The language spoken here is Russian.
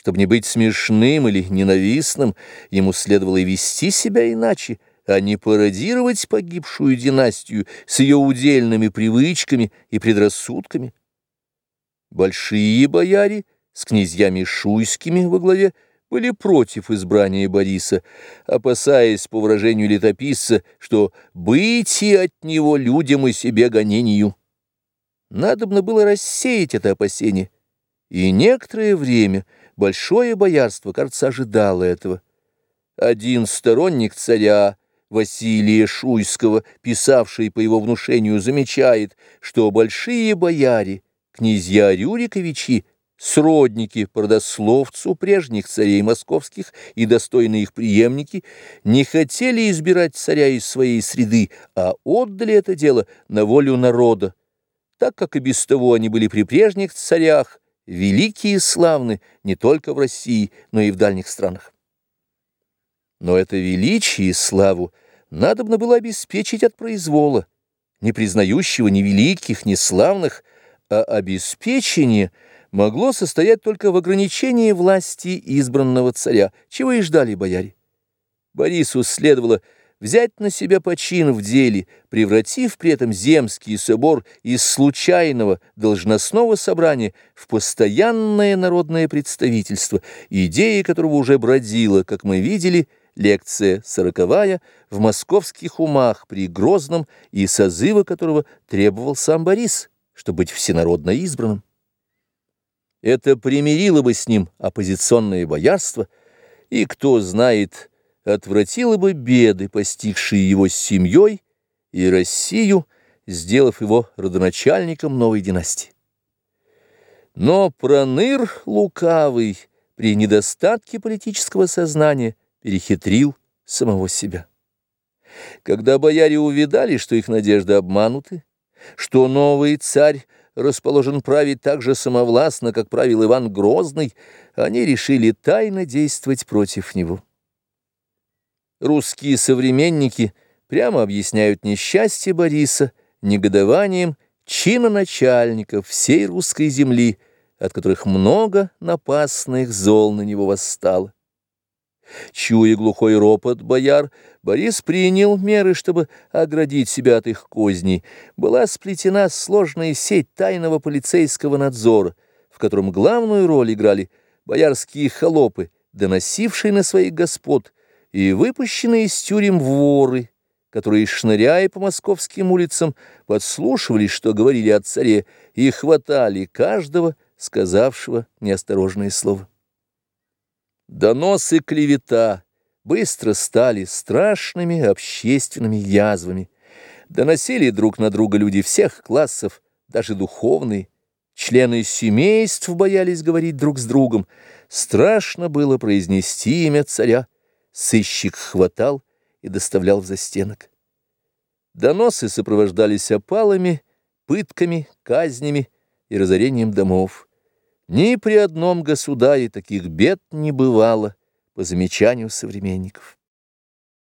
Чтобы не быть смешным или ненавистным, ему следовало вести себя иначе, а не пародировать погибшую династию с ее удельными привычками и предрассудками. Большие бояре с князьями шуйскими во главе были против избрания Бориса, опасаясь, по выражению летописца, что «быть и от него людям и себе гонению». Надобно было рассеять это опасение, и некоторое время большое боярство, кажется, ожидало этого. Один сторонник царя, Василия Шуйского, писавший по его внушению, замечает, что большие бояре, князья Рюриковичи, сродники продословцу прежних царей московских и достойные их преемники не хотели избирать царя из своей среды, а отдали это дело на волю народа, так как и без того они были при прежних царях, великие и славны не только в России, но и в дальних странах. Но это величие и славу надобно было обеспечить от произвола, не признающего ни великих, ни славных, а обеспечение – могло состоять только в ограничении власти избранного царя, чего и ждали бояре. Борису следовало взять на себя почин в деле, превратив при этом земский собор из случайного должностного собрания в постоянное народное представительство, идея которого уже бродила, как мы видели, лекция сороковая в московских умах при Грозном и созыва которого требовал сам Борис, чтобы быть всенародно избранным. Это примирило бы с ним оппозиционное боярство, и, кто знает, отвратило бы беды, постигшие его с семьей и Россию, сделав его родоначальником новой династии. Но Проныр лукавый при недостатке политического сознания перехитрил самого себя. Когда бояре увидали, что их надежды обмануты, что новый царь расположен править так же самовластно, как правил Иван Грозный, они решили тайно действовать против него. Русские современники прямо объясняют несчастье Бориса негодованием чина начальников всей русской земли, от которых много напасных зол на него восстало. Чуя глухой ропот бояр, Борис принял меры, чтобы оградить себя от их козней. Была сплетена сложная сеть тайного полицейского надзора, в котором главную роль играли боярские холопы, доносившие на своих господ, и выпущенные из тюрем воры, которые, шныряя по московским улицам, подслушивали, что говорили о царе, и хватали каждого, сказавшего неосторожное слово. Донос и клевета быстро стали страшными общественными язвами. Доносили друг на друга люди всех классов, даже духовные. Члены семейств боялись говорить друг с другом. Страшно было произнести имя царя. Сыщик хватал и доставлял в застенок. Доносы сопровождались опалами, пытками, казнями и разорением домов. Ни при одном государе таких бед не бывало, по замечанию современников.